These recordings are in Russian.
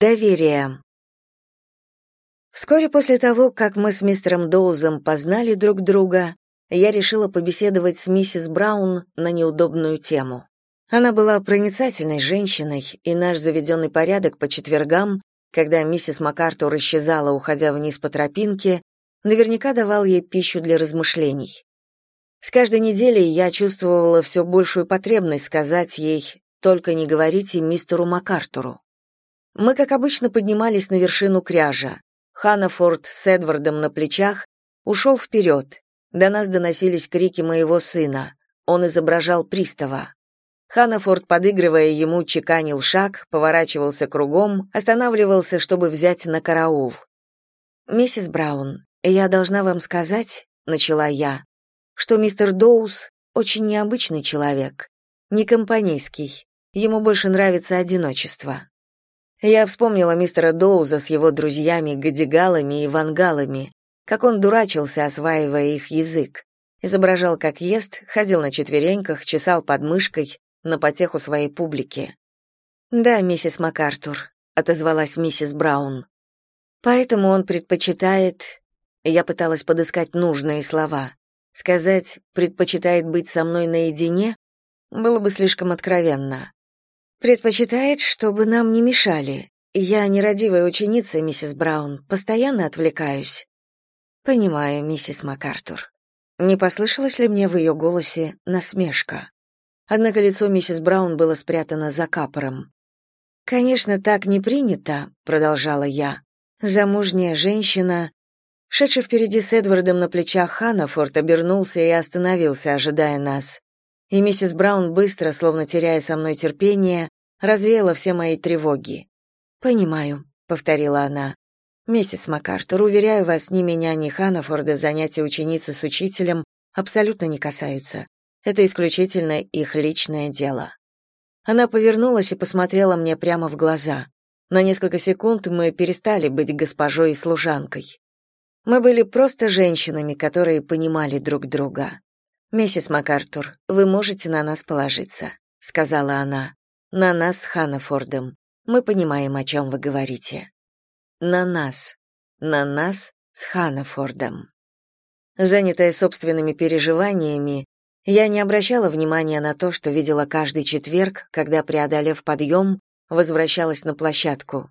Доверие. Вскоре после того, как мы с мистером Доузом познали друг друга, я решила побеседовать с миссис Браун на неудобную тему. Она была проницательной женщиной, и наш заведенный порядок по четвергам, когда миссис МакАртур исчезала, уходя вниз по тропинке, наверняка давал ей пищу для размышлений. С каждой неделей я чувствовала все большую потребность сказать ей «только не говорите мистеру МакАртуру». Мы, как обычно, поднимались на вершину кряжа. Ханафорд с Эдвардом на плечах ушел вперед. До нас доносились крики моего сына. Он изображал пристава. Ханафорд, подыгрывая ему, чеканил шаг, поворачивался кругом, останавливался, чтобы взять на караул. «Миссис Браун, я должна вам сказать», — начала я, что мистер Доус очень необычный человек, не компанейский. Ему больше нравится одиночество. Я вспомнила мистера Доуза с его друзьями гадигалами и вангалами, как он дурачился, осваивая их язык. Изображал, как ест, ходил на четвереньках, чесал подмышкой на потеху своей публики. «Да, миссис МакАртур», — отозвалась миссис Браун. «Поэтому он предпочитает...» Я пыталась подыскать нужные слова. Сказать «предпочитает быть со мной наедине» было бы слишком откровенно. Предпочитает, чтобы нам не мешали. Я нерадивая ученица, миссис Браун, постоянно отвлекаюсь. Понимаю, миссис МакАртур. Не послышалось ли мне в ее голосе насмешка? Однако лицо миссис Браун было спрятано за капором. Конечно, так не принято, продолжала я. Замужняя женщина, шедший впереди с Эдвардом на плечах Ханафорд, обернулся и остановился, ожидая нас и миссис Браун быстро, словно теряя со мной терпение, развеяла все мои тревоги. «Понимаю», — повторила она. «Миссис МакАртур, уверяю вас, ни меня, ни Ханафорда занятия ученицы с учителем абсолютно не касаются. Это исключительно их личное дело». Она повернулась и посмотрела мне прямо в глаза. На несколько секунд мы перестали быть госпожой и служанкой. Мы были просто женщинами, которые понимали друг друга. «Миссис МакАртур, вы можете на нас положиться», — сказала она. «На нас с Ханнафордом. Мы понимаем, о чем вы говорите». «На нас. На нас с Ханнафордом». Занятая собственными переживаниями, я не обращала внимания на то, что видела каждый четверг, когда, преодолев подъем, возвращалась на площадку.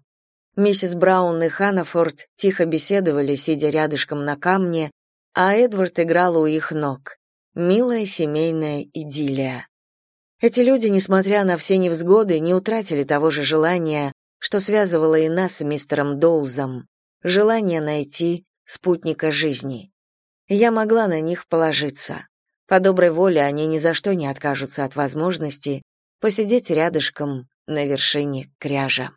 Миссис Браун и Ханнафорд тихо беседовали, сидя рядышком на камне, а Эдвард играл у их ног. Милая семейная идиллия. Эти люди, несмотря на все невзгоды, не утратили того же желания, что связывало и нас с мистером Доузом, желание найти спутника жизни. Я могла на них положиться. По доброй воле они ни за что не откажутся от возможности посидеть рядышком на вершине кряжа.